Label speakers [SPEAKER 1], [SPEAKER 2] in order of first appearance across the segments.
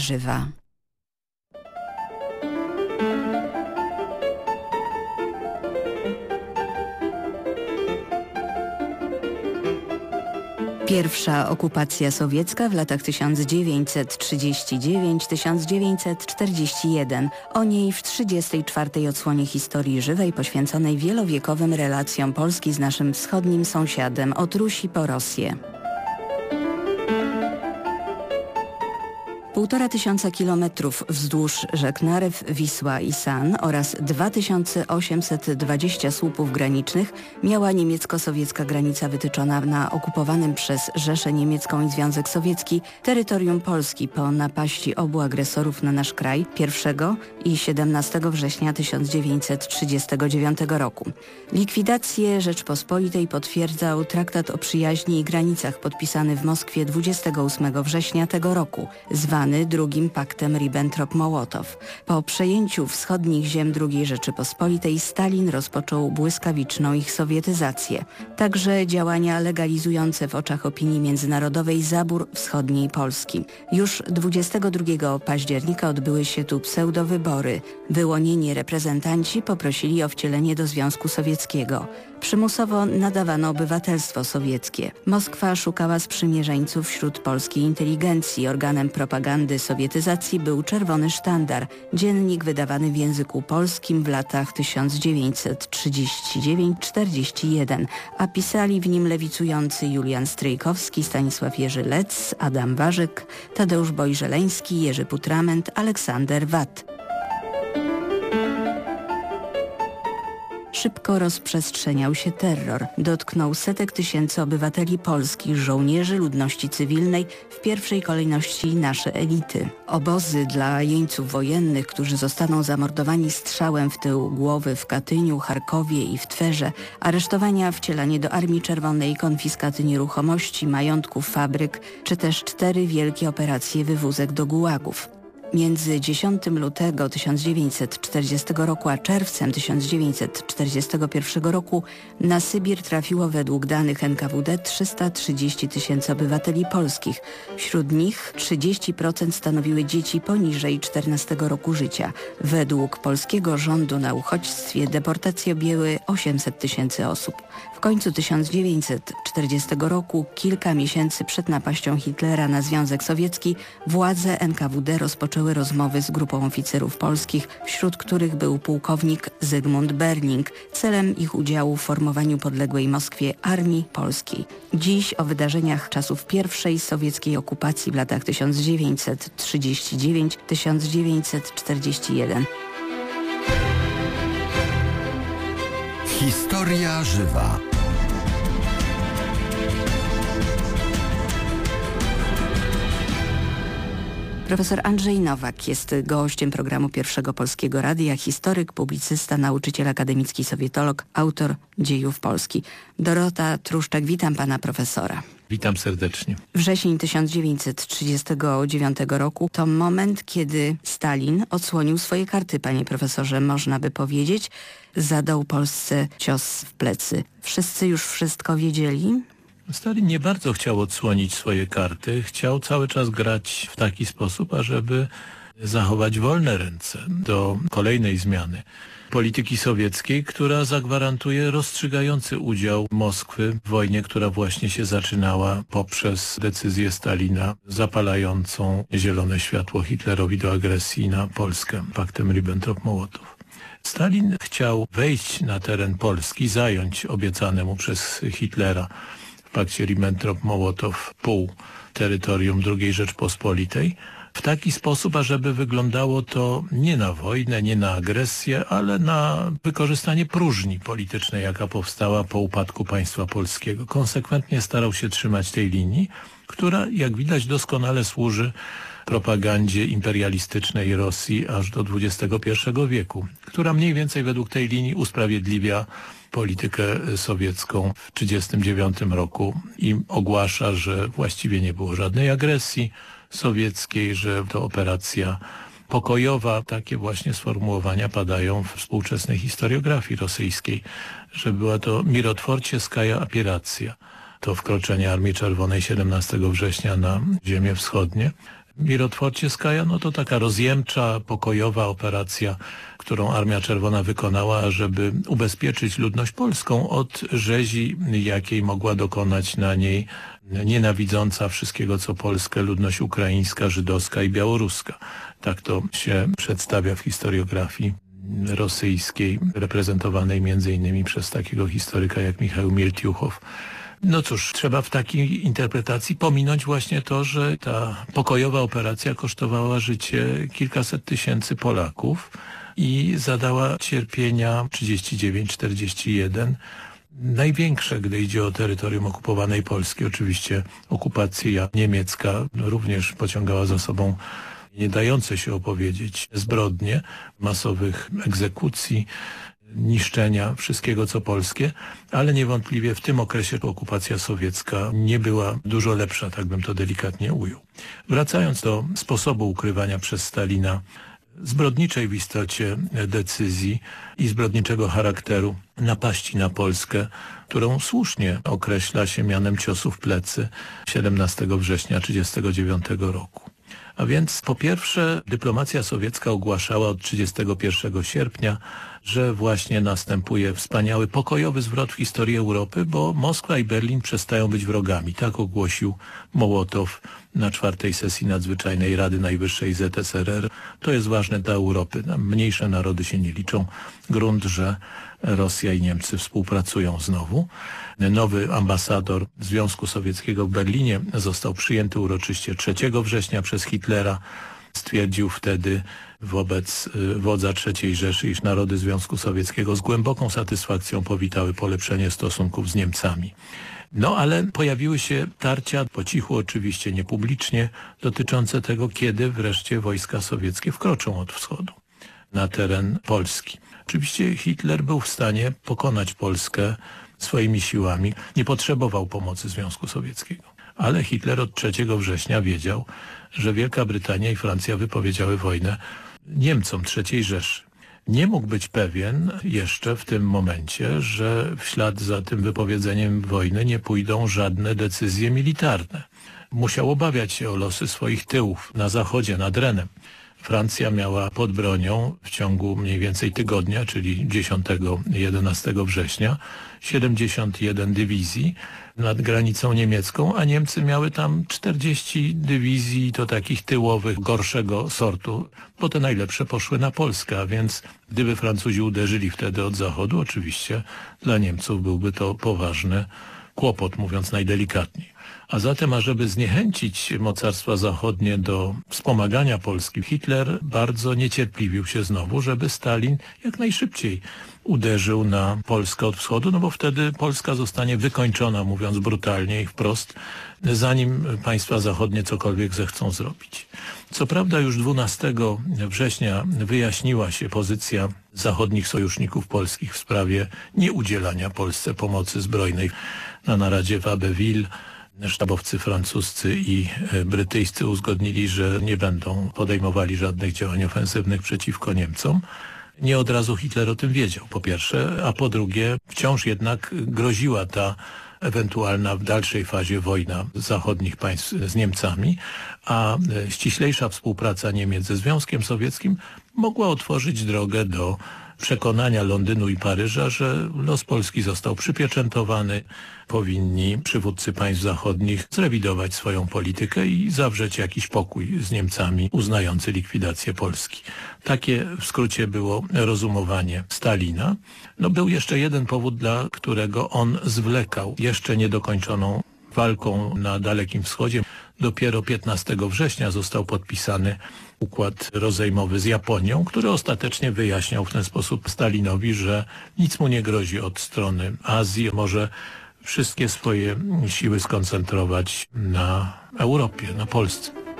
[SPEAKER 1] żywa. Pierwsza okupacja sowiecka w latach 1939-1941. O niej w 34. odsłonie historii żywej poświęconej wielowiekowym relacjom Polski z naszym wschodnim sąsiadem od Rusi po Rosję. Półtora tysiąca kilometrów wzdłuż rzek Narew, Wisła i San oraz 2820 słupów granicznych miała niemiecko-sowiecka granica wytyczona na okupowanym przez Rzeszę Niemiecką i Związek Sowiecki terytorium Polski po napaści obu agresorów na nasz kraj 1 i 17 września 1939 roku. Likwidację Rzeczpospolitej potwierdzał traktat o przyjaźni i granicach podpisany w Moskwie 28 września tego roku, zwany drugim paktem Ribbentrop-Mołotow. Po przejęciu wschodnich ziem II Rzeczypospolitej Stalin rozpoczął błyskawiczną ich sowietyzację. Także działania legalizujące w oczach opinii międzynarodowej zabór wschodniej Polski. Już 22 października odbyły się tu pseudowybory. Wyłonieni reprezentanci poprosili o wcielenie do Związku Sowieckiego. Przymusowo nadawano obywatelstwo sowieckie. Moskwa szukała sprzymierzeńców wśród polskiej inteligencji. Organem propagandy sowietyzacji był Czerwony Sztandar, dziennik wydawany w języku polskim w latach 1939-41, a pisali w nim lewicujący Julian Stryjkowski, Stanisław Jerzy Lec, Adam Warzyk, Tadeusz Bojżeleński, Jerzy Putrament, Aleksander Watt. Szybko rozprzestrzeniał się terror. Dotknął setek tysięcy obywateli polskich, żołnierzy, ludności cywilnej, w pierwszej kolejności nasze elity. Obozy dla jeńców wojennych, którzy zostaną zamordowani strzałem w tył głowy w Katyniu, Charkowie i w Twerze, aresztowania, wcielanie do Armii Czerwonej, konfiskaty nieruchomości, majątków, fabryk, czy też cztery wielkie operacje wywózek do gułagów. Między 10 lutego 1940 roku a czerwcem 1941 roku na Sybir trafiło według danych NKWD 330 tysięcy obywateli polskich. Wśród nich 30% stanowiły dzieci poniżej 14 roku życia. Według polskiego rządu na uchodźstwie deportacje objęły 800 tysięcy osób. W końcu 1940 roku, kilka miesięcy przed napaścią Hitlera na Związek Sowiecki, władze NKWD rozpoczęły rozpoczęły rozmowy z grupą oficerów polskich, wśród których był pułkownik Zygmunt Berling, celem ich udziału w formowaniu podległej Moskwie Armii Polskiej. Dziś o wydarzeniach czasów pierwszej sowieckiej okupacji w latach 1939-1941.
[SPEAKER 2] Historia żywa.
[SPEAKER 1] Profesor Andrzej Nowak jest gościem programu Pierwszego Polskiego Radia, historyk, publicysta, nauczyciel akademicki, sowietolog, autor dziejów Polski. Dorota Truszczak, witam pana profesora.
[SPEAKER 3] Witam serdecznie.
[SPEAKER 1] Wrzesień 1939 roku to moment, kiedy Stalin odsłonił swoje karty, panie profesorze, można by powiedzieć. Zadał Polsce cios w plecy. Wszyscy już wszystko wiedzieli?
[SPEAKER 3] Stalin nie bardzo chciał odsłonić swoje karty. Chciał cały czas grać w taki sposób, ażeby zachować wolne ręce do kolejnej zmiany polityki sowieckiej, która zagwarantuje rozstrzygający udział Moskwy w wojnie, która właśnie się zaczynała poprzez decyzję Stalina zapalającą zielone światło Hitlerowi do agresji na Polskę paktem Ribbentrop-Mołotow. Stalin chciał wejść na teren Polski, zająć obiecane mu przez Hitlera pakcie Ribbentrop-Mołotow pół terytorium II Rzeczpospolitej w taki sposób, ażeby wyglądało to nie na wojnę, nie na agresję, ale na wykorzystanie próżni politycznej, jaka powstała po upadku państwa polskiego. Konsekwentnie starał się trzymać tej linii, która, jak widać, doskonale służy propagandzie imperialistycznej Rosji aż do XXI wieku, która mniej więcej według tej linii usprawiedliwia politykę sowiecką w 1939 roku i ogłasza, że właściwie nie było żadnej agresji sowieckiej, że to operacja pokojowa. Takie właśnie sformułowania padają w współczesnej historiografii rosyjskiej, że była to mirotworcieskaja operacja. To wkroczenie Armii Czerwonej 17 września na ziemię wschodnie Mirotworcieskaja no to taka rozjemcza, pokojowa operacja, którą Armia Czerwona wykonała, żeby ubezpieczyć ludność polską od rzezi, jakiej mogła dokonać na niej nienawidząca wszystkiego, co Polskę ludność ukraińska, żydowska i białoruska. Tak to się przedstawia w historiografii rosyjskiej, reprezentowanej między innymi przez takiego historyka jak Michał Miltiuchow. No cóż, trzeba w takiej interpretacji pominąć właśnie to, że ta pokojowa operacja kosztowała życie kilkaset tysięcy Polaków i zadała cierpienia 39-41 największe, gdy idzie o terytorium okupowanej Polski. Oczywiście okupacja niemiecka również pociągała za sobą nie dające się opowiedzieć zbrodnie masowych egzekucji, niszczenia wszystkiego co polskie, ale niewątpliwie w tym okresie okupacja sowiecka nie była dużo lepsza, tak bym to delikatnie ujął. Wracając do sposobu ukrywania przez Stalina zbrodniczej w istocie decyzji i zbrodniczego charakteru napaści na Polskę, którą słusznie określa się mianem ciosu w plecy 17 września 1939 roku. A więc po pierwsze dyplomacja sowiecka ogłaszała od 31 sierpnia, że właśnie następuje wspaniały pokojowy zwrot w historii Europy, bo Moskwa i Berlin przestają być wrogami. Tak ogłosił Mołotow na czwartej sesji nadzwyczajnej Rady Najwyższej ZSRR. To jest ważne dla Europy. Mniejsze narody się nie liczą. Grunt, że Rosja i Niemcy współpracują znowu. Nowy ambasador Związku Sowieckiego w Berlinie został przyjęty uroczyście 3 września przez Hitlera. Stwierdził wtedy wobec y, wodza III Rzeszy, iż narody Związku Sowieckiego z głęboką satysfakcją powitały polepszenie stosunków z Niemcami. No ale pojawiły się tarcia, po cichu oczywiście, niepublicznie, dotyczące tego, kiedy wreszcie wojska sowieckie wkroczą od wschodu na teren Polski. Oczywiście Hitler był w stanie pokonać Polskę swoimi siłami. Nie potrzebował pomocy Związku Sowieckiego. Ale Hitler od 3 września wiedział, że Wielka Brytania i Francja wypowiedziały wojnę Niemcom III Rzeszy. Nie mógł być pewien jeszcze w tym momencie, że w ślad za tym wypowiedzeniem wojny nie pójdą żadne decyzje militarne. Musiał obawiać się o losy swoich tyłów na zachodzie, nad Renem. Francja miała pod bronią w ciągu mniej więcej tygodnia, czyli 10-11 września, 71 dywizji nad granicą niemiecką, a Niemcy miały tam 40 dywizji to takich tyłowych, gorszego sortu, bo te najlepsze poszły na Polskę, a więc gdyby Francuzi uderzyli wtedy od zachodu, oczywiście dla Niemców byłby to poważny kłopot, mówiąc najdelikatniej. A zatem, ażeby zniechęcić mocarstwa zachodnie do wspomagania Polski, Hitler bardzo niecierpliwił się znowu, żeby Stalin jak najszybciej uderzył na Polskę od wschodu, no bo wtedy Polska zostanie wykończona, mówiąc brutalnie i wprost, zanim państwa zachodnie cokolwiek zechcą zrobić. Co prawda już 12 września wyjaśniła się pozycja zachodnich sojuszników polskich w sprawie nieudzielania Polsce pomocy zbrojnej na naradzie w Abbeville sztabowcy francuscy i e, brytyjscy uzgodnili, że nie będą podejmowali żadnych działań ofensywnych przeciwko Niemcom. Nie od razu Hitler o tym wiedział, po pierwsze, a po drugie wciąż jednak groziła ta ewentualna w dalszej fazie wojna zachodnich państw z Niemcami, a e, ściślejsza współpraca Niemiec ze Związkiem Sowieckim mogła otworzyć drogę do przekonania Londynu i Paryża, że los Polski został przypieczętowany. Powinni przywódcy państw zachodnich zrewidować swoją politykę i zawrzeć jakiś pokój z Niemcami uznający likwidację Polski. Takie w skrócie było rozumowanie Stalina. No był jeszcze jeden powód, dla którego on zwlekał jeszcze niedokończoną walką na Dalekim Wschodzie. Dopiero 15 września został podpisany układ rozejmowy z Japonią, który ostatecznie wyjaśniał w ten sposób Stalinowi, że nic mu nie grozi od strony Azji, może wszystkie swoje siły skoncentrować na Europie, na Polsce.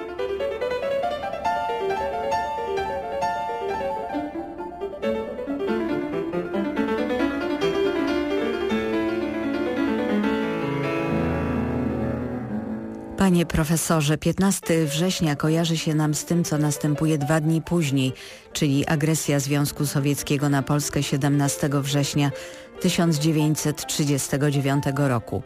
[SPEAKER 1] Panie profesorze, 15 września kojarzy się nam z tym, co następuje dwa dni później, czyli agresja Związku Sowieckiego na Polskę 17 września 1939 roku.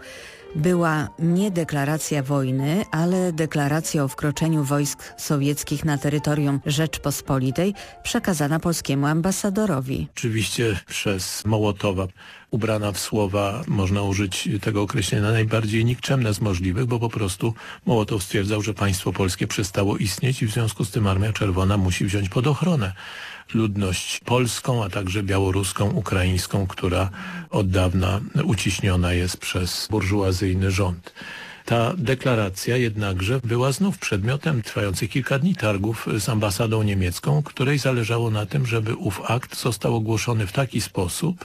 [SPEAKER 1] była nie deklaracja wojny, ale deklaracja o wkroczeniu wojsk sowieckich na terytorium Rzeczpospolitej przekazana polskiemu ambasadorowi.
[SPEAKER 3] Oczywiście przez Mołotowa ubrana w słowa, można użyć tego określenia najbardziej nikczemne z możliwych, bo po prostu Mołotow stwierdzał, że państwo polskie przestało istnieć i w związku z tym Armia Czerwona musi wziąć pod ochronę ludność polską, a także białoruską, ukraińską, która od dawna uciśniona jest przez burżuazyjny rząd. Ta deklaracja jednakże była znów przedmiotem trwających kilka dni targów z ambasadą niemiecką, której zależało na tym, żeby ów akt został ogłoszony w taki sposób,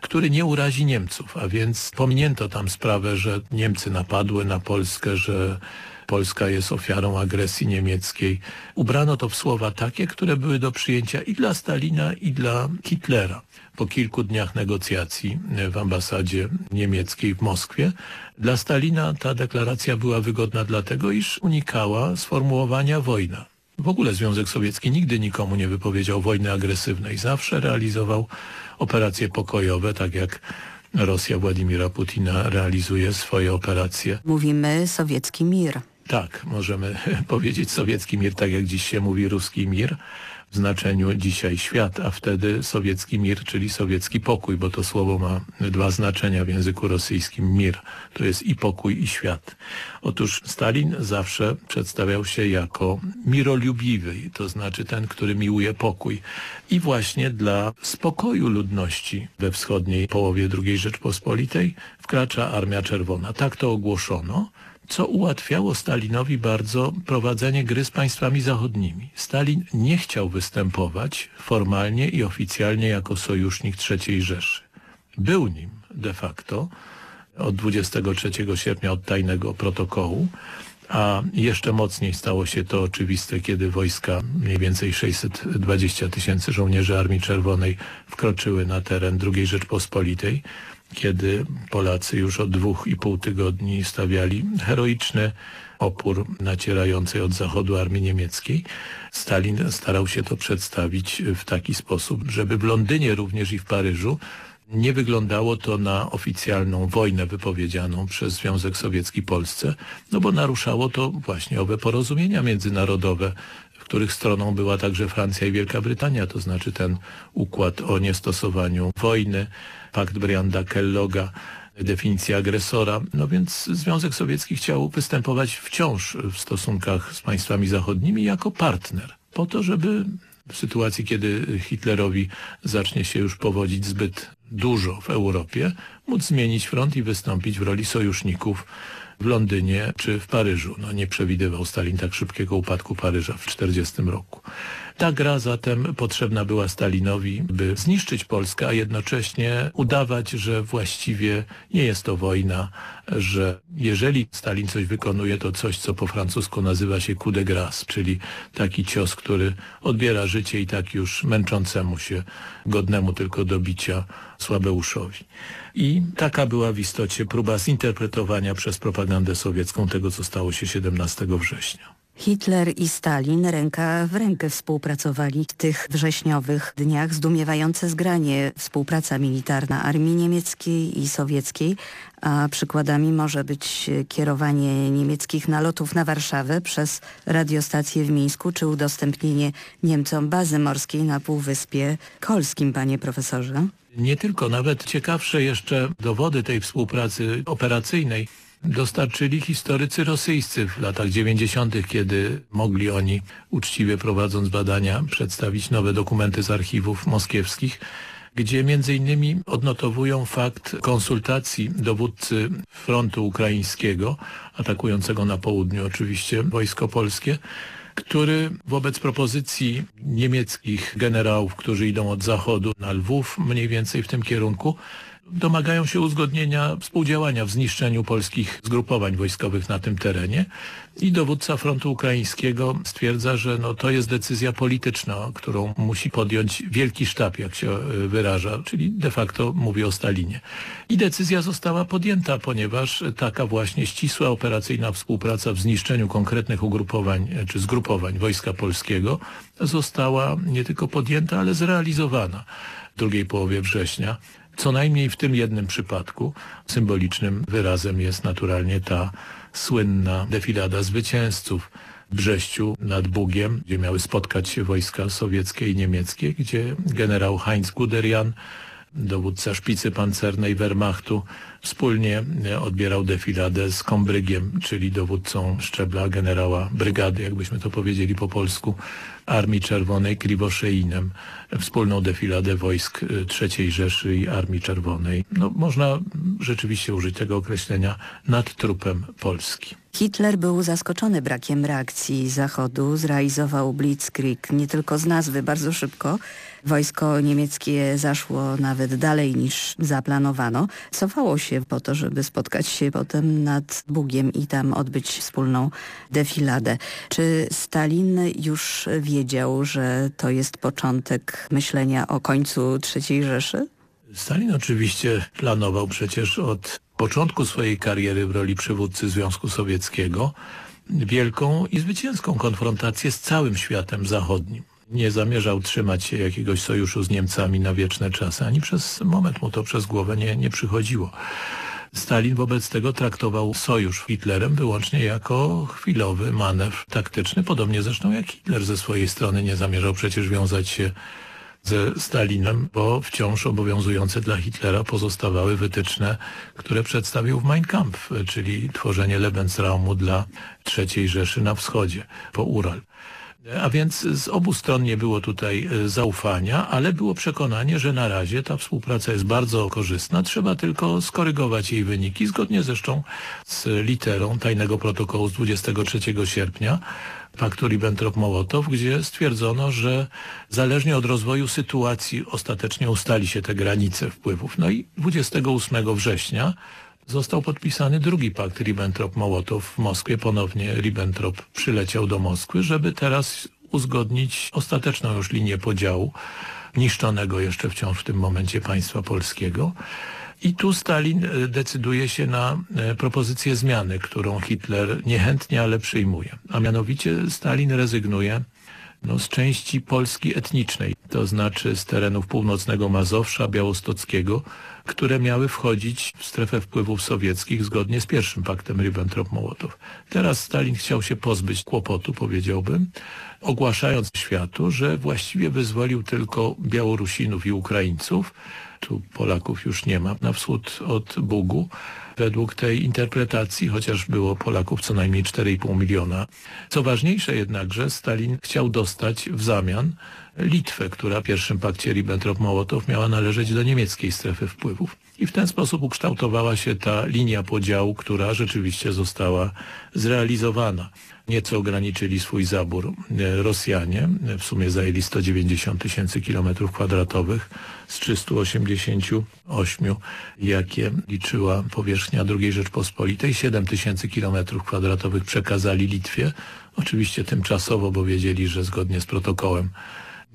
[SPEAKER 3] który nie urazi Niemców, a więc pominięto tam sprawę, że Niemcy napadły na Polskę, że Polska jest ofiarą agresji niemieckiej. Ubrano to w słowa takie, które były do przyjęcia i dla Stalina, i dla Hitlera. Po kilku dniach negocjacji w ambasadzie niemieckiej w Moskwie dla Stalina ta deklaracja była wygodna dlatego, iż unikała sformułowania wojna. W ogóle Związek Sowiecki nigdy nikomu nie wypowiedział wojny agresywnej. Zawsze realizował operacje pokojowe, tak jak Rosja Władimira Putina realizuje swoje operacje.
[SPEAKER 1] Mówimy sowiecki mir.
[SPEAKER 3] Tak, możemy powiedzieć sowiecki mir, tak jak dziś się mówi ruski mir w znaczeniu dzisiaj świat, a wtedy sowiecki mir, czyli sowiecki pokój, bo to słowo ma dwa znaczenia w języku rosyjskim. Mir to jest i pokój, i świat. Otóż Stalin zawsze przedstawiał się jako miroljubiwy, to znaczy ten, który miłuje pokój. I właśnie dla spokoju ludności we wschodniej połowie II Rzeczpospolitej wkracza Armia Czerwona. Tak to ogłoszono co ułatwiało Stalinowi bardzo prowadzenie gry z państwami zachodnimi. Stalin nie chciał występować formalnie i oficjalnie jako sojusznik III Rzeszy. Był nim de facto od 23 sierpnia od tajnego protokołu, a jeszcze mocniej stało się to oczywiste, kiedy wojska, mniej więcej 620 tysięcy żołnierzy Armii Czerwonej wkroczyły na teren II Rzeczpospolitej kiedy Polacy już od dwóch i pół tygodni stawiali heroiczny opór nacierającej od zachodu armii niemieckiej. Stalin starał się to przedstawić w taki sposób, żeby w Londynie również i w Paryżu nie wyglądało to na oficjalną wojnę wypowiedzianą przez Związek Sowiecki Polsce, no bo naruszało to właśnie owe porozumienia międzynarodowe, których stroną była także Francja i Wielka Brytania, to znaczy ten układ o niestosowaniu wojny, pakt Brianda Kelloga, definicja agresora. No więc Związek Sowiecki chciał występować wciąż w stosunkach z państwami zachodnimi jako partner, po to, żeby w sytuacji, kiedy Hitlerowi zacznie się już powodzić zbyt dużo w Europie, móc zmienić front i wystąpić w roli sojuszników w Londynie czy w Paryżu. No, nie przewidywał Stalin tak szybkiego upadku Paryża w 1940 roku. Ta gra zatem potrzebna była Stalinowi, by zniszczyć Polskę, a jednocześnie udawać, że właściwie nie jest to wojna, że jeżeli Stalin coś wykonuje, to coś, co po francusku nazywa się coup de grâce, czyli taki cios, który odbiera życie i tak już męczącemu się, godnemu tylko do bicia Słabeuszowi. I taka była w istocie próba zinterpretowania przez propagandę sowiecką tego, co stało się 17 września.
[SPEAKER 1] Hitler i Stalin ręka w rękę współpracowali w tych wrześniowych dniach. Zdumiewające zgranie współpraca militarna armii niemieckiej i sowieckiej, a przykładami może być kierowanie niemieckich nalotów na Warszawę przez radiostację w Mińsku, czy udostępnienie Niemcom bazy morskiej na Półwyspie Kolskim, panie profesorze.
[SPEAKER 3] Nie tylko, nawet ciekawsze jeszcze dowody tej współpracy operacyjnej dostarczyli historycy rosyjscy w latach 90., kiedy mogli oni, uczciwie prowadząc badania, przedstawić nowe dokumenty z archiwów moskiewskich, gdzie między innymi odnotowują fakt konsultacji dowódcy frontu ukraińskiego, atakującego na południu oczywiście wojsko polskie, który wobec propozycji niemieckich generałów, którzy idą od zachodu na Lwów, mniej więcej w tym kierunku, domagają się uzgodnienia współdziałania w zniszczeniu polskich zgrupowań wojskowych na tym terenie i dowódca frontu ukraińskiego stwierdza, że no, to jest decyzja polityczna, którą musi podjąć wielki sztab, jak się e, wyraża, czyli de facto mówi o Stalinie. I decyzja została podjęta, ponieważ taka właśnie ścisła operacyjna współpraca w zniszczeniu konkretnych ugrupowań e, czy zgrupowań Wojska Polskiego została nie tylko podjęta, ale zrealizowana w drugiej połowie września Co najmniej w tym jednym przypadku symbolicznym wyrazem jest naturalnie ta słynna defilada zwycięzców w Brześciu nad Bugiem, gdzie miały spotkać się wojska sowieckie i niemieckie, gdzie generał Heinz Guderian dowódca szpicy pancernej Wehrmachtu, wspólnie odbierał defiladę z Kombrygiem, czyli dowódcą szczebla generała brygady, jakbyśmy to powiedzieli po polsku, Armii Czerwonej Krivoszeinem, wspólną defiladę wojsk III Rzeszy i Armii Czerwonej. No, można rzeczywiście użyć tego określenia nad trupem Polski.
[SPEAKER 1] Hitler był zaskoczony brakiem reakcji Zachodu, zrealizował Blitzkrieg nie tylko z nazwy bardzo szybko. Wojsko niemieckie zaszło nawet dalej niż zaplanowano. Cofało się po to, żeby spotkać się potem nad Bugiem i tam odbyć wspólną defiladę. Czy Stalin już wiedział, że to jest początek myślenia o końcu III Rzeszy?
[SPEAKER 3] Stalin oczywiście planował przecież od początku swojej kariery w roli przywódcy Związku Sowieckiego wielką i zwycięską konfrontację z całym światem zachodnim. Nie zamierzał trzymać się jakiegoś sojuszu z Niemcami na wieczne czasy, ani przez moment mu to przez głowę nie, nie przychodziło. Stalin wobec tego traktował sojusz Hitlerem wyłącznie jako chwilowy manewr taktyczny, podobnie zresztą jak Hitler ze swojej strony nie zamierzał przecież wiązać się ze Stalinem, bo wciąż obowiązujące dla Hitlera pozostawały wytyczne, które przedstawił w Mein Kampf, czyli tworzenie Lebensraumu dla III Rzeszy na wschodzie, po Ural. A więc z obu stron nie było tutaj e, zaufania, ale było przekonanie, że na razie ta współpraca jest bardzo korzystna. Trzeba tylko skorygować jej wyniki, zgodnie zresztą z literą tajnego protokołu z 23 sierpnia paktu Ribbentrop-Mołotow, gdzie stwierdzono, że zależnie od rozwoju sytuacji ostatecznie ustali się te granice wpływów. No i 28 września został podpisany drugi pakt Ribbentrop-Mołotow w Moskwie. Ponownie Ribbentrop przyleciał do Moskwy, żeby teraz uzgodnić ostateczną już linię podziału niszczonego jeszcze wciąż w tym momencie państwa polskiego. I tu Stalin e, decyduje się na e, propozycję zmiany, którą Hitler niechętnie, ale przyjmuje. A mianowicie Stalin rezygnuje no, z części Polski etnicznej, to znaczy z terenów północnego Mazowsza, Białostockiego, które miały wchodzić w strefę wpływów sowieckich zgodnie z pierwszym paktem Ribbentrop-Mołotow. Teraz Stalin chciał się pozbyć kłopotu, powiedziałbym, ogłaszając światu, że właściwie wyzwolił tylko Białorusinów i Ukraińców, tu Polaków już nie ma, na wschód od Bugu, według tej interpretacji, chociaż było Polaków co najmniej 4,5 miliona. Co ważniejsze jednakże, Stalin chciał dostać w zamian Litwę, która w pierwszym pakcie Ribbentrop-Mołotow miała należeć do niemieckiej strefy wpływów. I w ten sposób ukształtowała się ta linia podziału, która rzeczywiście została zrealizowana. Nieco ograniczyli swój zabór e, Rosjanie, w sumie zajęli 190 tysięcy kilometrów kwadratowych z 388, jakie liczyła powierzchnia II Rzeczpospolitej. 7 tysięcy kilometrów kwadratowych przekazali Litwie, oczywiście tymczasowo, bo wiedzieli, że zgodnie z protokołem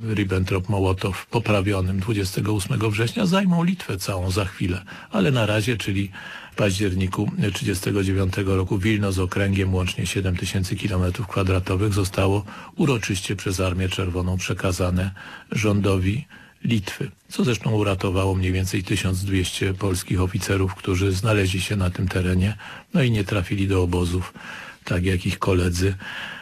[SPEAKER 3] Ribbentrop-Mołotow poprawionym 28 września zajmą Litwę całą za chwilę, ale na razie, czyli w październiku 1939 roku Wilno z okręgiem łącznie 7 tysięcy kilometrów kwadratowych zostało uroczyście przez Armię Czerwoną przekazane rządowi Litwy, co zresztą uratowało mniej więcej 1200 polskich oficerów, którzy znaleźli się na tym terenie, no i nie trafili do obozów, tak jak ich koledzy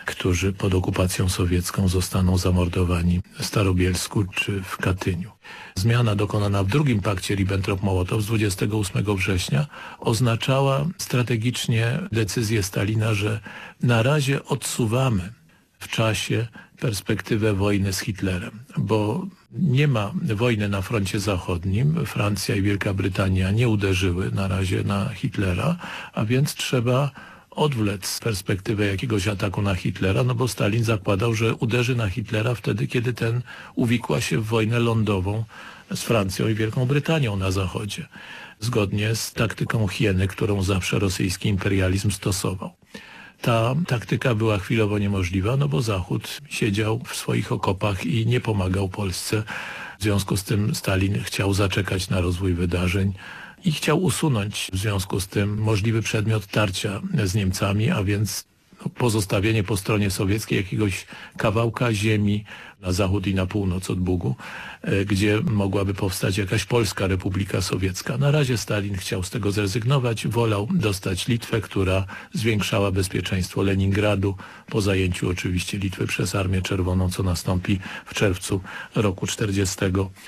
[SPEAKER 3] którzy pod okupacją sowiecką zostaną zamordowani w Starobielsku czy w Katyniu. Zmiana dokonana w drugim pakcie Ribbentrop-Mołotow z 28 września oznaczała strategicznie decyzję Stalina, że na razie odsuwamy w czasie perspektywę wojny z Hitlerem, bo nie ma wojny na froncie zachodnim. Francja i Wielka Brytania nie uderzyły na razie na Hitlera, a więc trzeba odwlec perspektywę jakiegoś ataku na Hitlera, no bo Stalin zakładał, że uderzy na Hitlera wtedy, kiedy ten uwikła się w wojnę lądową z Francją i Wielką Brytanią na zachodzie, zgodnie z taktyką hieny, którą zawsze rosyjski imperializm stosował. Ta taktyka była chwilowo niemożliwa, no bo Zachód siedział w swoich okopach i nie pomagał Polsce. W związku z tym Stalin chciał zaczekać na rozwój wydarzeń, i chciał usunąć w związku z tym możliwy przedmiot tarcia z Niemcami, a więc pozostawienie po stronie sowieckiej jakiegoś kawałka ziemi na zachód i na północ od Bugu, e, gdzie mogłaby powstać jakaś Polska Republika Sowiecka. Na razie Stalin chciał z tego zrezygnować, wolał dostać Litwę, która zwiększała bezpieczeństwo Leningradu, po zajęciu oczywiście Litwy przez Armię Czerwoną, co nastąpi w czerwcu roku 40.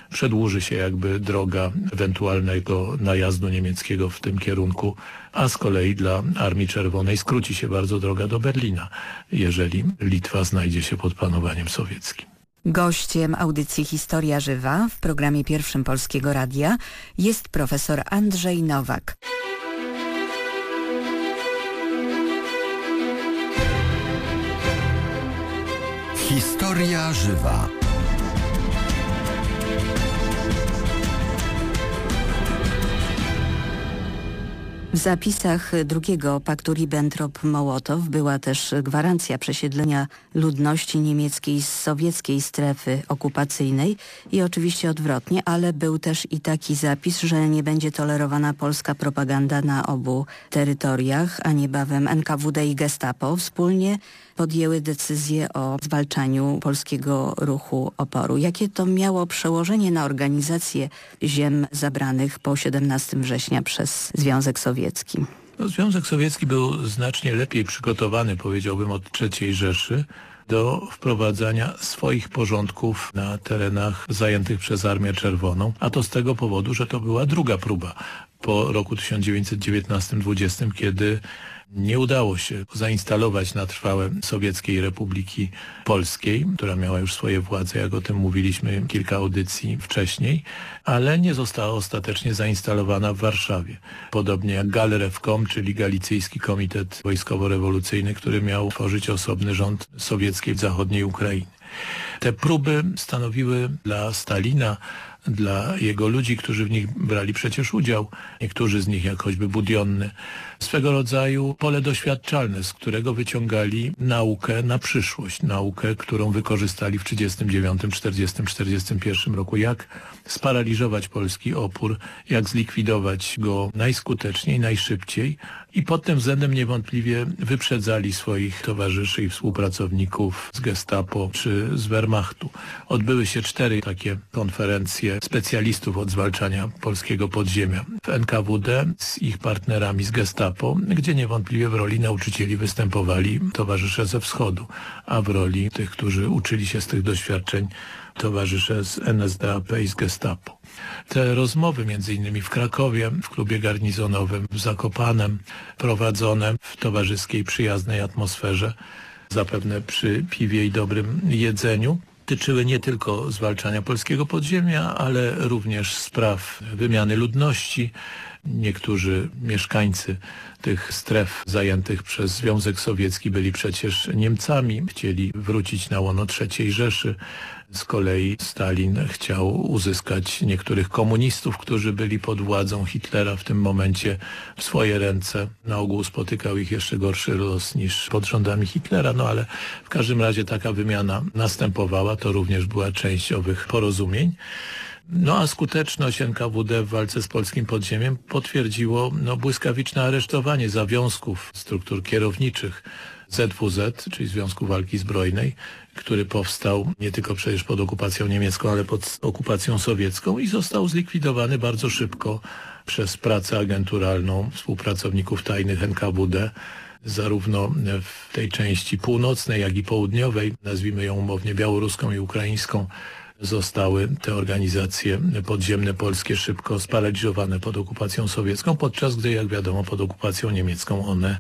[SPEAKER 3] Przedłuży się jakby droga ewentualnego najazdu niemieckiego w tym kierunku, a z kolei dla Armii Czerwonej skróci się bardzo droga do Berlina, jeżeli Litwa znajdzie się pod panowaniem sowieckim.
[SPEAKER 1] Gościem audycji Historia Żywa w programie pierwszym Polskiego Radia jest profesor Andrzej Nowak.
[SPEAKER 2] Historia Żywa
[SPEAKER 1] W zapisach drugiego paktu Ribbentrop-Mołotow była też gwarancja przesiedlenia ludności niemieckiej z sowieckiej strefy okupacyjnej i oczywiście odwrotnie, ale był też i taki zapis, że nie będzie tolerowana polska propaganda na obu terytoriach, a niebawem NKWD i Gestapo wspólnie podjęły decyzję o zwalczaniu polskiego ruchu oporu. Jakie to miało przełożenie na organizację ziem zabranych po 17 września przez Związek Sowiecki?
[SPEAKER 3] No, Związek Sowiecki był znacznie lepiej przygotowany, powiedziałbym, od III Rzeszy do wprowadzania swoich porządków na terenach zajętych przez Armię Czerwoną, a to z tego powodu, że to była druga próba po roku 1919-20, kiedy nie udało się zainstalować na trwałe Sowieckiej Republiki Polskiej, która miała już swoje władze, jak o tym mówiliśmy kilka audycji wcześniej, ale nie została ostatecznie zainstalowana w Warszawie. Podobnie jak Galerewkom, czyli Galicyjski Komitet Wojskowo-Rewolucyjny, który miał tworzyć osobny rząd sowieckiej w zachodniej Ukrainie. Te próby stanowiły dla Stalina dla jego ludzi, którzy w nich brali przecież udział, niektórzy z nich, jak choćby Budionny, swego rodzaju pole doświadczalne, z którego wyciągali naukę na przyszłość, naukę, którą wykorzystali w 1939, 40, 41 roku, jak sparaliżować polski opór, jak zlikwidować go najskuteczniej, najszybciej i pod tym względem niewątpliwie wyprzedzali swoich towarzyszy i współpracowników z Gestapo czy z Wehrmachtu. Odbyły się cztery takie konferencje specjalistów od zwalczania polskiego podziemia w NKWD z ich partnerami z Gestapo, gdzie niewątpliwie w roli nauczycieli występowali towarzysze ze wschodu, a w roli tych, którzy uczyli się z tych doświadczeń towarzysze z NSDAP i z Gestapo. Te rozmowy między innymi w Krakowie, w klubie garnizonowym, w Zakopanem, prowadzone w towarzyskiej, przyjaznej atmosferze, zapewne przy piwie i dobrym jedzeniu, tyczyły nie tylko zwalczania polskiego podziemia, ale również spraw wymiany ludności. Niektórzy mieszkańcy tych stref zajętych przez Związek Sowiecki byli przecież Niemcami, chcieli wrócić na łono III Rzeszy. Z kolei Stalin chciał uzyskać niektórych komunistów, którzy byli pod władzą Hitlera w tym momencie w swoje ręce. Na ogół spotykał ich jeszcze gorszy los niż pod rządami Hitlera, no ale w każdym razie taka wymiana następowała. To również była część owych porozumień. No a skuteczność NKWD w walce z polskim podziemiem potwierdziło no, błyskawiczne aresztowanie zawiązków struktur kierowniczych ZWZ, czyli Związku Walki Zbrojnej, który powstał nie tylko przecież pod okupacją niemiecką, ale pod okupacją sowiecką i został zlikwidowany bardzo szybko przez pracę agenturalną współpracowników tajnych NKWD zarówno w tej części północnej, jak i południowej, nazwijmy ją umownie białoruską i ukraińską, zostały te organizacje podziemne polskie szybko sparaliżowane pod okupacją sowiecką, podczas gdy, jak wiadomo, pod okupacją niemiecką one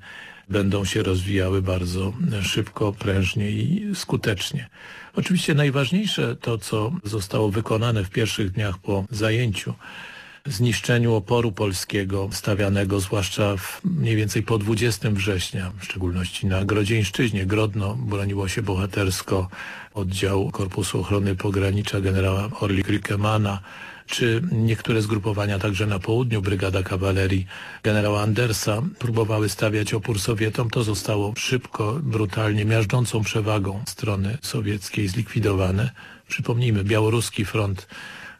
[SPEAKER 3] będą się rozwijały bardzo szybko, prężnie i skutecznie. Oczywiście najważniejsze to, co zostało wykonane w pierwszych dniach po zajęciu, zniszczeniu oporu polskiego stawianego zwłaszcza w, mniej więcej po 20 września, w szczególności na Grodzieńszczyźnie. Grodno broniło się bohatersko oddział Korpusu Ochrony Pogranicza generała Orlik Rikemana, czy niektóre zgrupowania także na południu, Brygada Kawalerii generała Andersa próbowały stawiać opór Sowietom. To zostało szybko, brutalnie, miażdżącą przewagą strony sowieckiej zlikwidowane. Przypomnijmy, białoruski front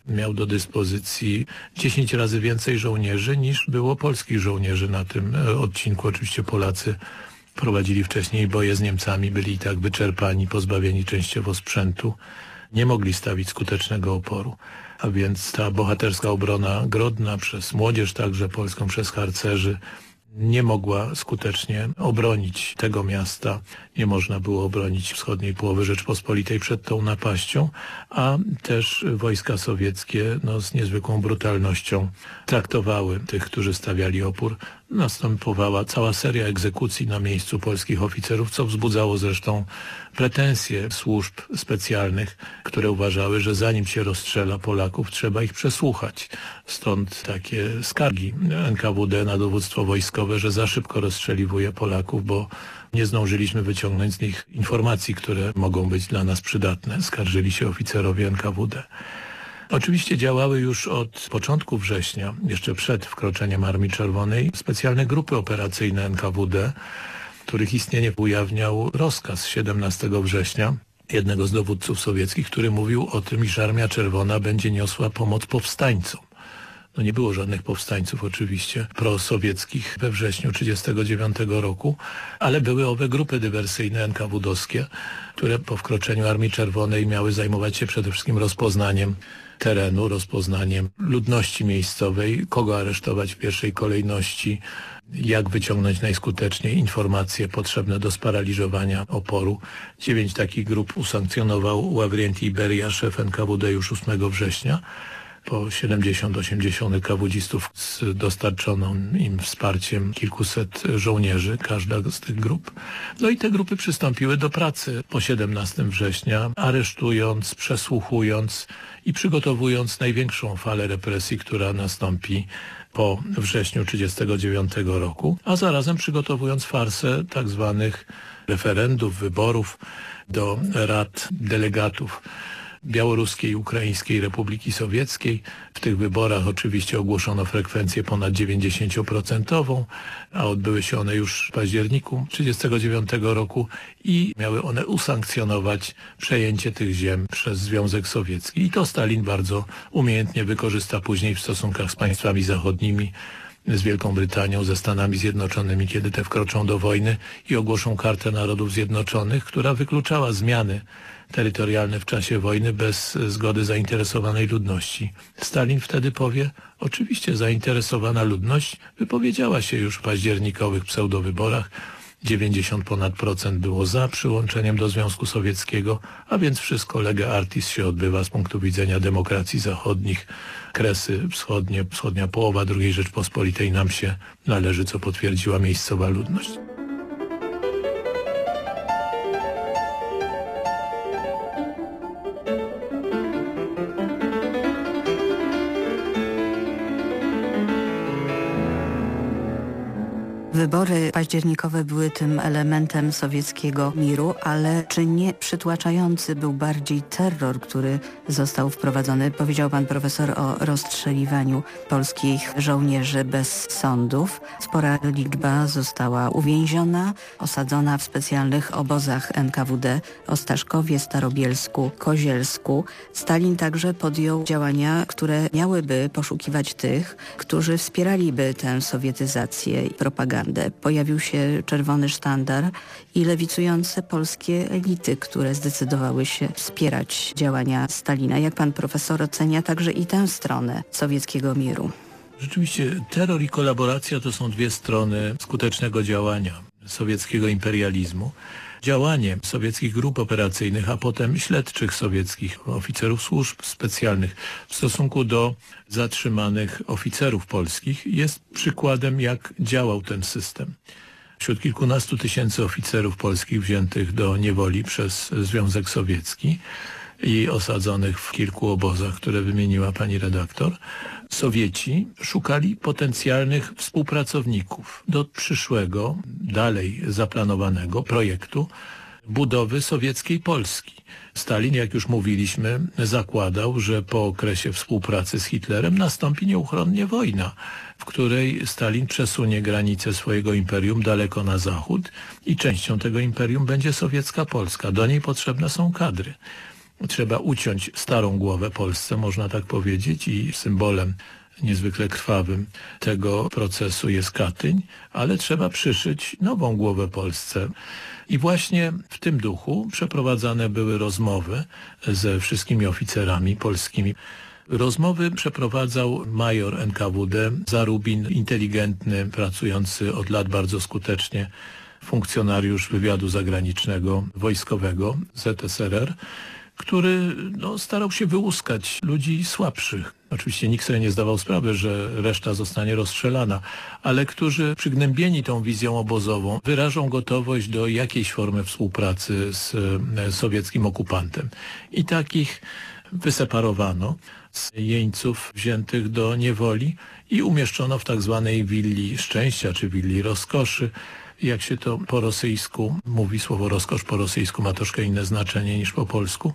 [SPEAKER 3] miał do dyspozycji 10 razy więcej żołnierzy niż było polskich żołnierzy na tym e, odcinku. Oczywiście Polacy prowadzili wcześniej boje z Niemcami, byli i tak wyczerpani, pozbawieni częściowo sprzętu. nie mogli stawić skutecznego oporu. A więc ta bohaterska obrona Grodna przez młodzież także polską, przez harcerzy, nie mogła skutecznie obronić tego miasta. Nie można było obronić wschodniej połowy Rzeczpospolitej przed tą napaścią, a też wojska sowieckie no, z niezwykłą brutalnością traktowały tych, którzy stawiali opór. Następowała cała seria egzekucji na miejscu polskich oficerów, co wzbudzało zresztą pretensje służb specjalnych, które uważały, że zanim się rozstrzela Polaków, trzeba ich przesłuchać. Stąd takie skargi NKWD na dowództwo wojskowe, że za szybko rozstrzeliwuje Polaków, bo nie zdążyliśmy wyciągnąć z nich informacji, które mogą być dla nas przydatne. Skarżyli się oficerowie NKWD. Oczywiście działały już od początku września, jeszcze przed wkroczeniem Armii Czerwonej, specjalne grupy operacyjne NKWD, których istnienie ujawniał rozkaz 17 września jednego z dowódców sowieckich, który mówił o tym, iż Armia Czerwona będzie niosła pomoc powstańcom. No nie było żadnych powstańców oczywiście prosowieckich we wrześniu 1939 roku, ale były owe grupy dywersyjne NKWD-owskie, które po wkroczeniu Armii Czerwonej miały zajmować się przede wszystkim rozpoznaniem terenu, rozpoznaniem ludności miejscowej, kogo aresztować w pierwszej kolejności, jak wyciągnąć najskuteczniej informacje potrzebne do sparaliżowania oporu. Dziewięć takich grup usankcjonował Ławrienti Iberia, szef NKWD już 8 września po 70-80 kawodzistów z dostarczoną im wsparciem kilkuset żołnierzy, każda z tych grup. No i te grupy przystąpiły do pracy po 17 września, aresztując, przesłuchując i przygotowując największą falę represji, która nastąpi po wrześniu 1939 roku, a zarazem przygotowując farsę tak zwanych referendów, wyborów do rad delegatów Białoruskiej i Ukraińskiej Republiki Sowieckiej. W tych wyborach oczywiście ogłoszono frekwencję ponad 90%, a odbyły się one już w październiku 1939 roku i miały one usankcjonować przejęcie tych ziem przez Związek Sowiecki. I to Stalin bardzo umiejętnie wykorzysta później w stosunkach z państwami zachodnimi, z Wielką Brytanią, ze Stanami Zjednoczonymi, kiedy te wkroczą do wojny i ogłoszą Kartę Narodów Zjednoczonych, która wykluczała zmiany terytorialne w czasie wojny bez zgody zainteresowanej ludności. Stalin wtedy powie, oczywiście zainteresowana ludność wypowiedziała się już w październikowych pseudowyborach, 90 ponad procent było za przyłączeniem do Związku Sowieckiego, a więc wszystko lega artis się odbywa z punktu widzenia demokracji zachodnich. Kresy wschodnie, wschodnia połowa II Rzeczpospolitej nam się należy, co potwierdziła miejscowa ludność.
[SPEAKER 1] Wybory październikowe były tym elementem sowieckiego miru, ale czy nie przytłaczający był bardziej terror, który został wprowadzony? Powiedział pan profesor o rozstrzeliwaniu polskich żołnierzy bez sądów. Spora liczba została uwięziona, osadzona w specjalnych obozach NKWD Ostaszkowie, Starobielsku, Kozielsku. Stalin także podjął działania, które miałyby poszukiwać tych, którzy wspieraliby tę sowietyzację i propagandę Pojawił się czerwony sztandar i lewicujące polskie elity, które zdecydowały się wspierać działania Stalina. Jak pan profesor ocenia także i tę stronę sowieckiego miru?
[SPEAKER 3] Rzeczywiście terror i kolaboracja to są dwie strony skutecznego działania sowieckiego imperializmu działanie sowieckich grup operacyjnych, a potem śledczych sowieckich oficerów służb specjalnych w stosunku do zatrzymanych oficerów polskich jest przykładem, jak działał ten system. Wśród kilkunastu tysięcy oficerów polskich wziętych do niewoli przez Związek Sowiecki i osadzonych w kilku obozach, które wymieniła pani redaktor, Sowieci szukali potencjalnych współpracowników do przyszłego, dalej zaplanowanego projektu budowy sowieckiej Polski. Stalin, jak już mówiliśmy, zakładał, że po okresie współpracy z Hitlerem nastąpi nieuchronnie wojna, w której Stalin przesunie granice swojego imperium daleko na zachód i częścią tego imperium będzie sowiecka Polska. Do niej potrzebne są kadry trzeba uciąć starą głowę Polsce, można tak powiedzieć, i symbolem niezwykle krwawym tego procesu jest Katyń, ale trzeba przyszyć nową głowę Polsce. I właśnie w tym duchu przeprowadzane były rozmowy ze wszystkimi oficerami polskimi. Rozmowy przeprowadzał major NKWD Zarubin, inteligentny, pracujący od lat bardzo skutecznie funkcjonariusz wywiadu zagranicznego wojskowego ZSRR, który no, starał się wyłuskać ludzi słabszych. Oczywiście nikt sobie nie zdawał sprawy, że reszta zostanie rozstrzelana, ale którzy przygnębieni tą wizją obozową wyrażą gotowość do jakiejś formy współpracy z e, sowieckim okupantem. I takich wyseparowano z jeńców wziętych do niewoli i umieszczono w tak zwanej willi szczęścia czy willi rozkoszy, jak się to po rosyjsku mówi, słowo rozkosz po rosyjsku ma troszkę inne znaczenie niż po polsku,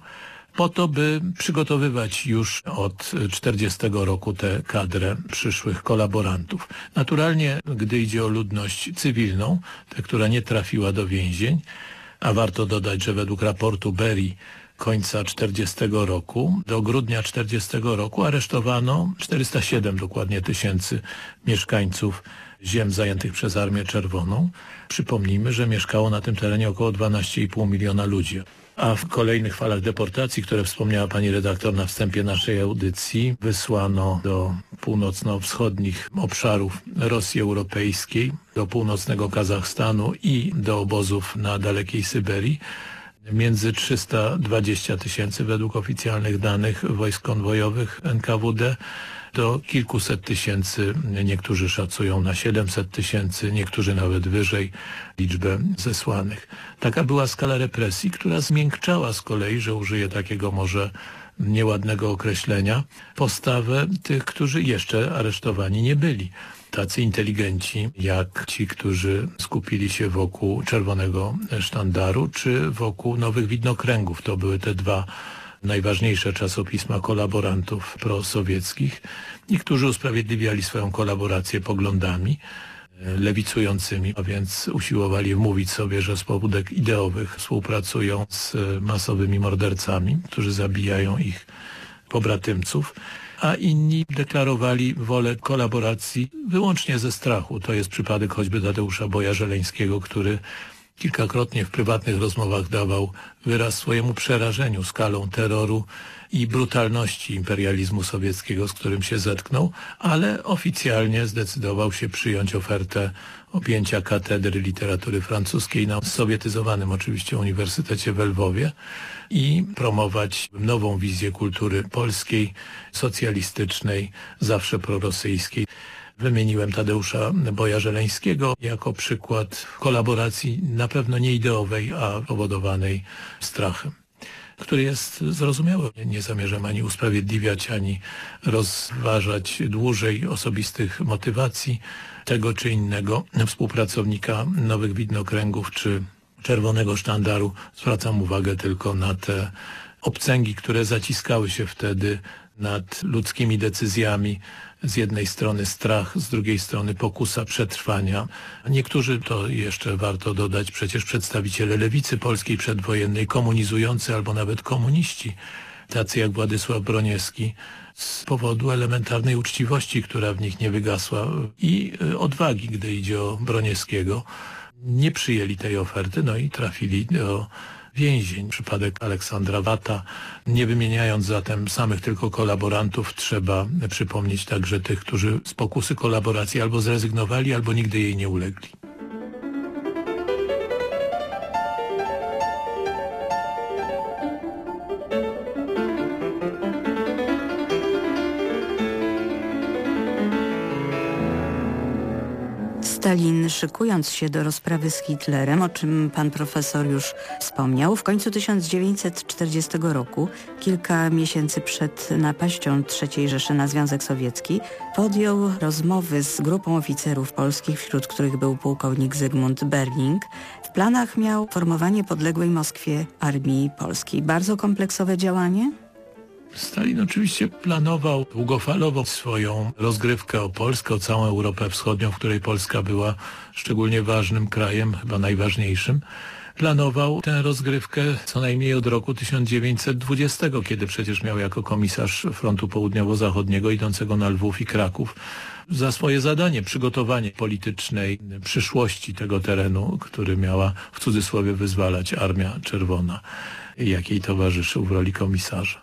[SPEAKER 3] po to, by przygotowywać już od 40 roku tę kadrę przyszłych kolaborantów. Naturalnie, gdy idzie o ludność cywilną, tę, która nie trafiła do więzień, a warto dodać, że według raportu Berry końca 40 roku do grudnia 40 roku aresztowano 407 dokładnie tysięcy mieszkańców ziem zajętych przez Armię Czerwoną. Przypomnijmy, że mieszkało na tym terenie około 12,5 miliona ludzi. A w kolejnych falach deportacji, które wspomniała pani redaktor na wstępie naszej audycji, wysłano do północno-wschodnich obszarów Rosji Europejskiej, do północnego Kazachstanu i do obozów na dalekiej Syberii między 320 tysięcy według oficjalnych danych wojsk konwojowych NKWD do kilkuset tysięcy, niektórzy szacują na 700 tysięcy, niektórzy nawet wyżej liczbę zesłanych. Taka była skala represji, która zmiękczała z kolei, że użyję takiego może nieładnego określenia, postawę tych, którzy jeszcze aresztowani nie byli. Tacy inteligenci jak ci, którzy skupili się wokół czerwonego sztandaru, czy wokół nowych widnokręgów. To były te dwa najważniejsze czasopisma kolaborantów prosowieckich i którzy usprawiedliwiali swoją kolaborację poglądami e, lewicującymi, a więc usiłowali mówić sobie, że z pobudek ideowych współpracują z masowymi mordercami, którzy zabijają ich pobratymców, a inni deklarowali wolę kolaboracji wyłącznie ze strachu. To jest przypadek choćby Tadeusza Boja Żeleńskiego, który kilkakrotnie w prywatnych rozmowach dawał wyraz swojemu przerażeniu skalą terroru i brutalności imperializmu sowieckiego, z którym się zetknął, ale oficjalnie zdecydował się przyjąć ofertę objęcia katedry literatury francuskiej na sowietyzowanym oczywiście Uniwersytecie w Lwowie i promować nową wizję kultury polskiej, socjalistycznej, zawsze prorosyjskiej. Wymieniłem Tadeusza Boja Żeleńskiego jako przykład kolaboracji na pewno nie ideowej, a powodowanej strachem który jest zrozumiały. Nie zamierzam ani usprawiedliwiać, ani rozważać dłużej osobistych motywacji tego czy innego współpracownika Nowych Widnokręgów czy Czerwonego Sztandaru. Zwracam uwagę tylko na te obcęgi, które zaciskały się wtedy nad ludzkimi decyzjami. Z jednej strony strach, z drugiej strony pokusa przetrwania. Niektórzy, to jeszcze warto dodać, przecież przedstawiciele lewicy polskiej przedwojennej, komunizujący albo nawet komuniści, tacy jak Władysław Broniewski, z powodu elementarnej uczciwości, która w nich nie wygasła i y, odwagi, gdy idzie o Broniewskiego, nie przyjęli tej oferty, no i trafili do więzień. Przypadek Aleksandra Wata. Nie wymieniając zatem samych tylko kolaborantów, trzeba przypomnieć także tych, którzy z pokusy kolaboracji albo zrezygnowali, albo nigdy jej nie ulegli.
[SPEAKER 1] Stalin, szykując się do rozprawy z Hitlerem, o czym pan profesor już wspomniał, w końcu 1940 roku, kilka miesięcy przed napaścią III Rzeszy na Związek Sowiecki, podjął rozmowy z grupą oficerów polskich, wśród których był pułkownik Zygmunt Berling. W planach miał formowanie podległej Moskwie Armii Polskiej. Bardzo kompleksowe działanie?
[SPEAKER 3] Stalin oczywiście planował długofalowo swoją rozgrywkę o Polskę, o całą Europę Wschodnią, w której Polska była szczególnie ważnym krajem, chyba najważniejszym. planował tę rozgrywkę co najmniej od roku 1920, kiedy przecież miał jako komisarz frontu południowo-zachodniego idącego na Lwów i Kraków za swoje zadanie przygotowanie politycznej przyszłości tego terenu, który miała w cudzysłowie wyzwalać Armia Czerwona jakiej towarzyszył w roli komisarza.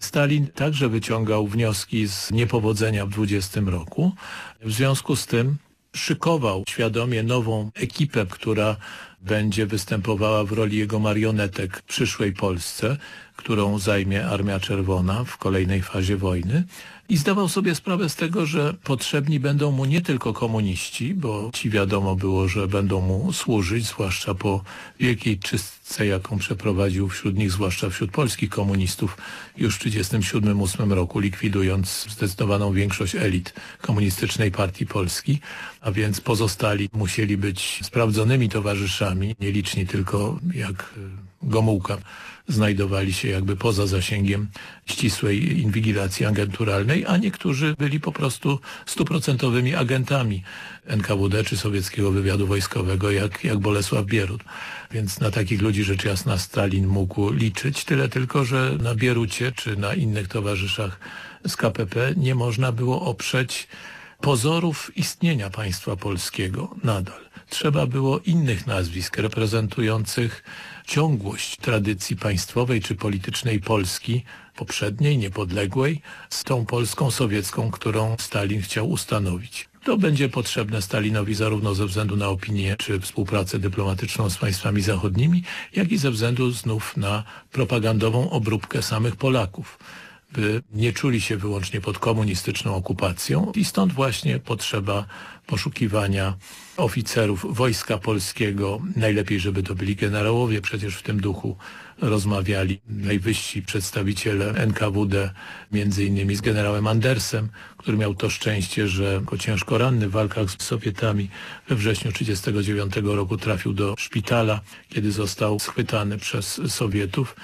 [SPEAKER 3] Stalin także wyciągał wnioski z niepowodzenia w 20 roku. W związku z tym szykował świadomie nową ekipę, która będzie występowała w roli jego marionetek w przyszłej Polsce, którą zajmie Armia Czerwona w kolejnej fazie wojny i zdawał sobie sprawę z tego, że potrzebni będą mu nie tylko komuniści, bo ci wiadomo było, że będą mu służyć, zwłaszcza po wielkiej czystce, jaką przeprowadził wśród nich, zwłaszcza wśród polskich komunistów już w 1937-1938 roku, likwidując zdecydowaną większość elit komunistycznej partii Polski, a więc pozostali musieli być sprawdzonymi towarzyszami, nieliczni tylko jak Gomułka znajdowali się jakby poza zasięgiem ścisłej inwigilacji agenturalnej, a niektórzy byli po prostu stuprocentowymi agentami NKWD czy sowieckiego wywiadu wojskowego, jak, jak Bolesław Bierut. Więc na takich ludzi rzecz jasna Stalin mógł liczyć, tyle tylko, że na Bierucie czy na innych towarzyszach z KPP nie można było oprzeć pozorów istnienia państwa polskiego nadal. Trzeba było innych nazwisk reprezentujących ciągłość tradycji państwowej czy politycznej Polski, poprzedniej, niepodległej, z tą Polską sowiecką, którą Stalin chciał ustanowić. To będzie potrzebne Stalinowi zarówno ze względu na opinię czy współpracę dyplomatyczną z państwami zachodnimi, jak i ze względu znów na propagandową obróbkę samych Polaków by nie czuli się wyłącznie pod komunistyczną okupacją i stąd właśnie potrzeba poszukiwania oficerów Wojska Polskiego. Najlepiej, żeby to byli generałowie, przecież w tym duchu rozmawiali najwyżsi przedstawiciele NKWD, między innymi z generałem Andersem, który miał to szczęście, że jako ciężko ranny w walkach z Sowietami we wrześniu 1939 roku trafił do szpitala, kiedy został schwytany przez Sowietów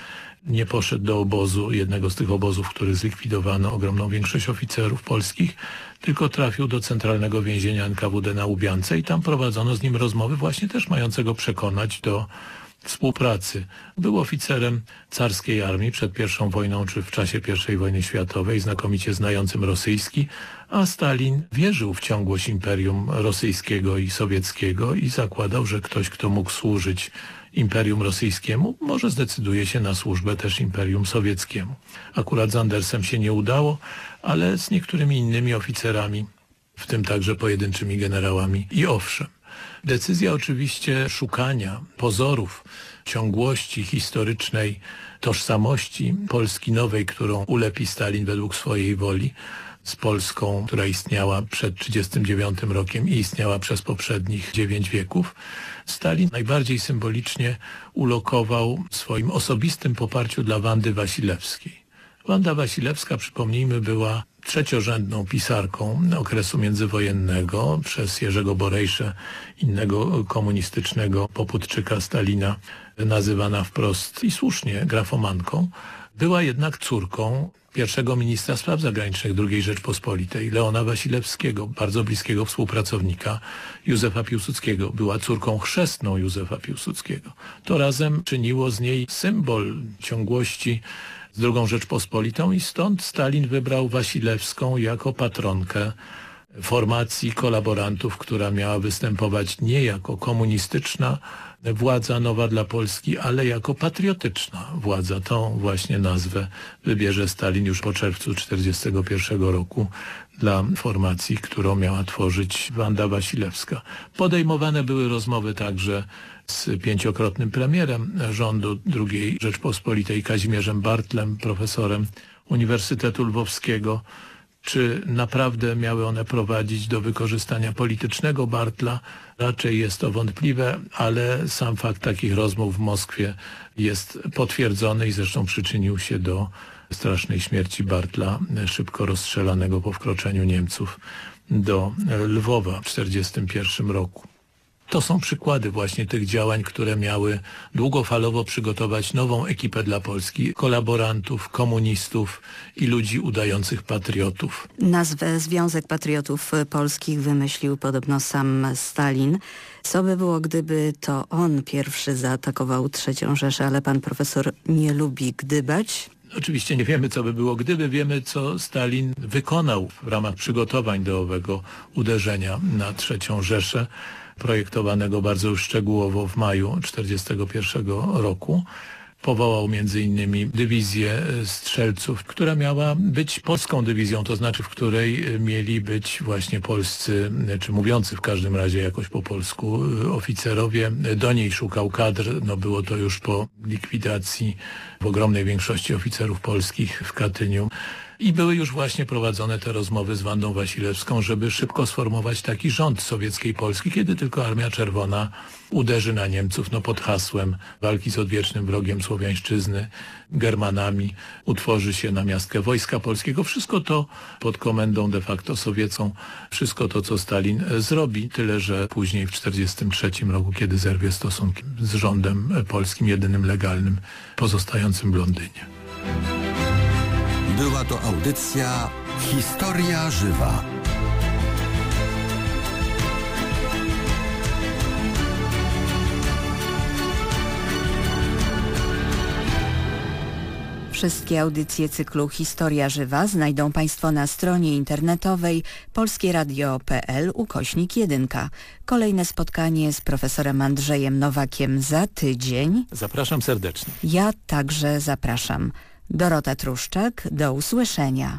[SPEAKER 3] nie poszedł do obozu, jednego z tych obozów, których zlikwidowano ogromną większość oficerów polskich, tylko trafił do centralnego więzienia NKWD na Łubiance i tam prowadzono z nim rozmowy właśnie też mającego przekonać do współpracy. Był oficerem carskiej armii przed pierwszą wojną czy w czasie I wojny światowej, znakomicie znającym rosyjski, a Stalin wierzył w ciągłość imperium rosyjskiego i sowieckiego i zakładał, że ktoś, kto mógł służyć Imperium Rosyjskiemu, może zdecyduje się na służbę też Imperium Sowieckiemu. Akurat z Andersem się nie udało, ale z niektórymi innymi oficerami, w tym także pojedynczymi generałami i owszem. Decyzja oczywiście szukania pozorów ciągłości historycznej tożsamości Polski Nowej, którą ulepi Stalin według swojej woli, z Polską, która istniała przed 1939 rokiem i istniała przez poprzednich dziewięć wieków, Stalin najbardziej symbolicznie ulokował w swoim osobistym poparciu dla Wandy Wasilewskiej. Wanda Wasilewska, przypomnijmy, była trzeciorzędną pisarką okresu międzywojennego przez Jerzego Borejsze, innego komunistycznego poputczyka Stalina, nazywana wprost i słusznie grafomanką. Była jednak córką pierwszego ministra spraw zagranicznych II Rzeczpospolitej, Leona Wasilewskiego, bardzo bliskiego współpracownika Józefa Piłsudskiego. Była córką chrzestną Józefa Piłsudskiego. To razem czyniło z niej symbol ciągłości z II Rzeczpospolitą i stąd Stalin wybrał Wasilewską jako patronkę formacji kolaborantów, która miała występować nie jako komunistyczna władza nowa dla Polski, ale jako patriotyczna władza. Tą właśnie nazwę wybierze Stalin już po czerwcu 1941 roku dla formacji, którą miała tworzyć Wanda Wasilewska. Podejmowane były rozmowy także z pięciokrotnym premierem rządu II Rzeczpospolitej Kazimierzem Bartlem, profesorem Uniwersytetu Lwowskiego, czy naprawdę miały one prowadzić do wykorzystania politycznego Bartla? Raczej jest to wątpliwe, ale sam fakt takich rozmów w Moskwie jest potwierdzony i zresztą przyczynił się do strasznej śmierci Bartla, szybko rozstrzelanego po wkroczeniu Niemców do Lwowa w 1941 roku. To są przykłady właśnie tych działań, które miały długofalowo przygotować nową ekipę dla Polski, kolaborantów, komunistów i ludzi udających patriotów.
[SPEAKER 1] Nazwę Związek Patriotów Polskich wymyślił podobno sam Stalin. Co by było, gdyby to on pierwszy zaatakował trzecią Rzeszę, ale pan profesor nie lubi gdybać?
[SPEAKER 3] Oczywiście nie wiemy, co by było, gdyby wiemy, co Stalin wykonał w ramach przygotowań do owego uderzenia na trzecią Rzeszę, projektowanego bardzo szczegółowo w maju 1941 roku powołał innymi dywizję e, strzelców, która miała być polską dywizją, to znaczy w której e, mieli być właśnie polscy, e, czy mówiący w każdym razie jakoś po polsku oficerowie. Do niej szukał kadr, no było to już po likwidacji w ogromnej większości oficerów polskich w Katyniu. I były już właśnie prowadzone te rozmowy z Wandą Wasilewską, żeby szybko sformować taki rząd sowieckiej Polski, kiedy tylko Armia Czerwona uderzy na Niemców no pod hasłem walki z odwiecznym wrogiem Słowiańszczyzny, Germanami, utworzy się na miastkę Wojska Polskiego. Wszystko to pod komendą de facto sowiecką, wszystko to, co Stalin zrobi, tyle, że później w 1943 roku, kiedy zerwie stosunki z rządem polskim, jedynym legalnym, pozostającym w Londynie.
[SPEAKER 2] Była to audycja Historia Żywa.
[SPEAKER 1] Wszystkie audycje cyklu Historia Żywa znajdą Państwo na stronie internetowej polskieradio.pl ukośnik 1. Kolejne spotkanie z profesorem Andrzejem Nowakiem za tydzień.
[SPEAKER 3] Zapraszam serdecznie.
[SPEAKER 1] Ja także zapraszam. Dorota Truszczak, do usłyszenia.